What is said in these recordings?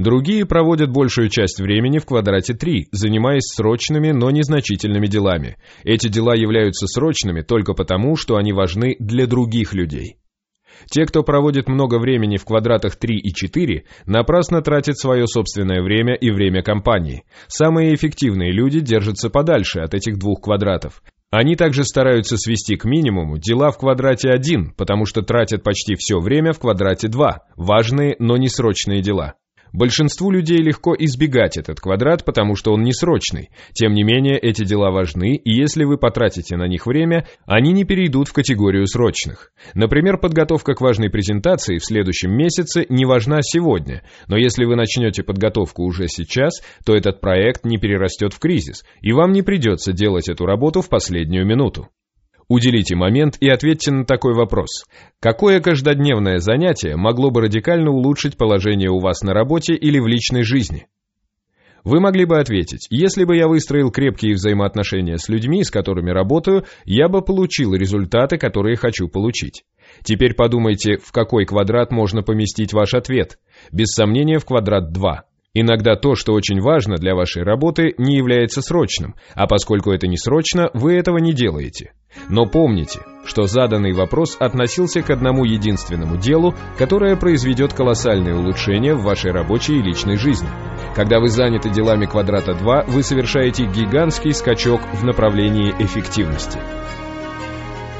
Другие проводят большую часть времени в квадрате 3, занимаясь срочными, но незначительными делами. Эти дела являются срочными только потому, что они важны для других людей. Те, кто проводит много времени в квадратах 3 и 4, напрасно тратят свое собственное время и время компании. Самые эффективные люди держатся подальше от этих двух квадратов. Они также стараются свести к минимуму дела в квадрате 1, потому что тратят почти все время в квадрате 2, важные, но не срочные дела. Большинству людей легко избегать этот квадрат, потому что он несрочный. Тем не менее, эти дела важны, и если вы потратите на них время, они не перейдут в категорию срочных. Например, подготовка к важной презентации в следующем месяце не важна сегодня, но если вы начнете подготовку уже сейчас, то этот проект не перерастет в кризис, и вам не придется делать эту работу в последнюю минуту. Уделите момент и ответьте на такой вопрос. Какое каждодневное занятие могло бы радикально улучшить положение у вас на работе или в личной жизни? Вы могли бы ответить, если бы я выстроил крепкие взаимоотношения с людьми, с которыми работаю, я бы получил результаты, которые хочу получить. Теперь подумайте, в какой квадрат можно поместить ваш ответ. Без сомнения, в квадрат 2. Иногда то, что очень важно для вашей работы, не является срочным, а поскольку это не срочно, вы этого не делаете. Но помните, что заданный вопрос относился к одному единственному делу, которое произведет колоссальные улучшения в вашей рабочей и личной жизни. Когда вы заняты делами квадрата 2, вы совершаете гигантский скачок в направлении эффективности.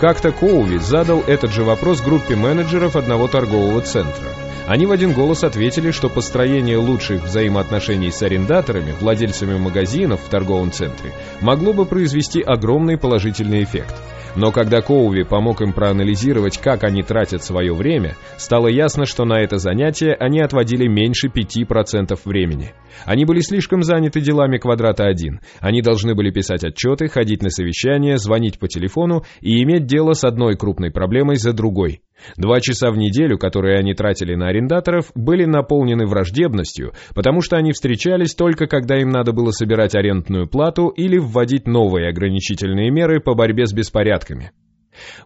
Как-то Коуви задал этот же вопрос группе менеджеров одного торгового центра. Они в один голос ответили, что построение лучших взаимоотношений с арендаторами, владельцами магазинов в торговом центре, могло бы произвести огромный положительный эффект. Но когда Коуви помог им проанализировать, как они тратят свое время, стало ясно, что на это занятие они отводили меньше 5% времени. Они были слишком заняты делами квадрата 1. Они должны были писать отчеты, ходить на совещания, звонить по телефону и иметь дело с одной крупной проблемой за другой. Два часа в неделю, которые они тратили на арендаторов, были наполнены враждебностью, потому что они встречались только когда им надо было собирать арендную плату или вводить новые ограничительные меры по борьбе с беспорядками.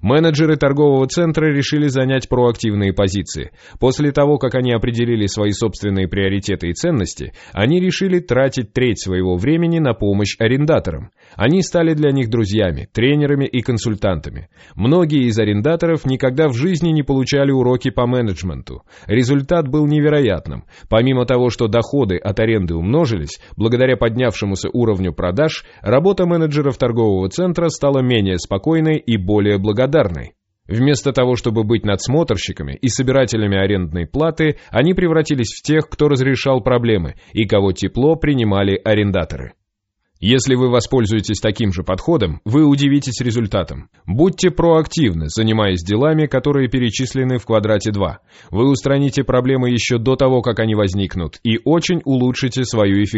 Менеджеры торгового центра решили занять проактивные позиции. После того, как они определили свои собственные приоритеты и ценности, они решили тратить треть своего времени на помощь арендаторам. Они стали для них друзьями, тренерами и консультантами. Многие из арендаторов никогда в жизни не получали уроки по менеджменту. Результат был невероятным. Помимо того, что доходы от аренды умножились, благодаря поднявшемуся уровню продаж, работа менеджеров торгового центра стала менее спокойной и более благодарной. Вместо того, чтобы быть надсмотрщиками и собирателями арендной платы, они превратились в тех, кто разрешал проблемы и кого тепло принимали арендаторы. Если вы воспользуетесь таким же подходом, вы удивитесь результатом. Будьте проактивны, занимаясь делами, которые перечислены в квадрате 2. Вы устраните проблемы еще до того, как они возникнут, и очень улучшите свою эффективность.